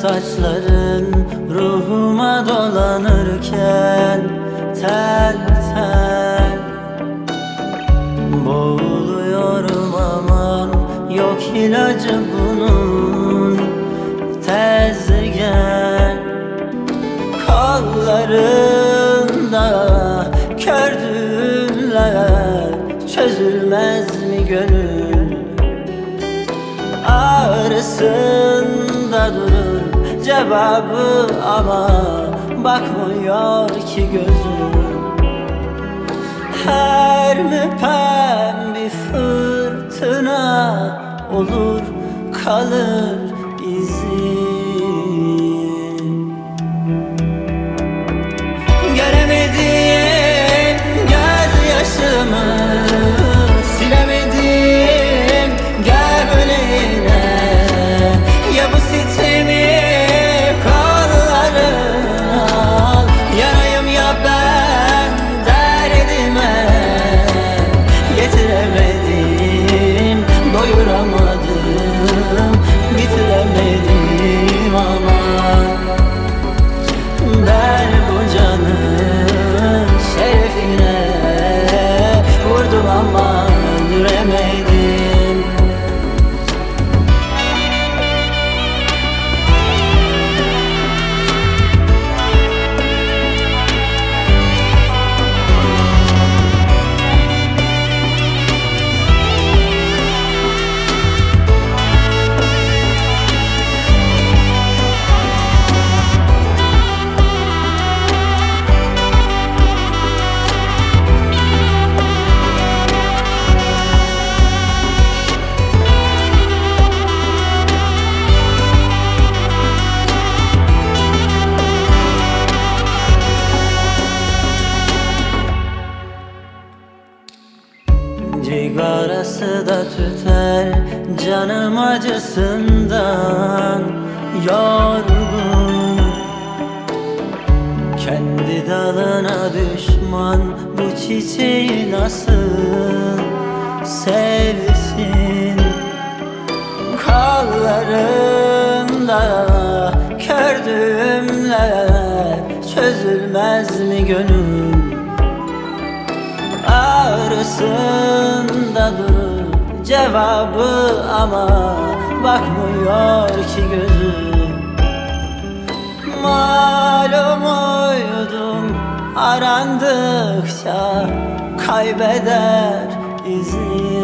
Saçların ruhuma dolanırken Tel tel Boğuluyorum aman yok ilacı bunun Tez gel Kollarında kördüler Çözülmez mi gönül? Ağrısında durur cevabı ama Bakmıyor ki gözüm. Her müpem bir fırtına olur kalır tüter canım acısından yorgun. Kendi dalına düşman bu çiçeği nasıl sevsin? Kollarımda kördüğümler çözülmez mi gönül? Ağrısında durur cevabı ama Bakmıyor ki gözüm. Malum uydum arandıkça Kaybeder izin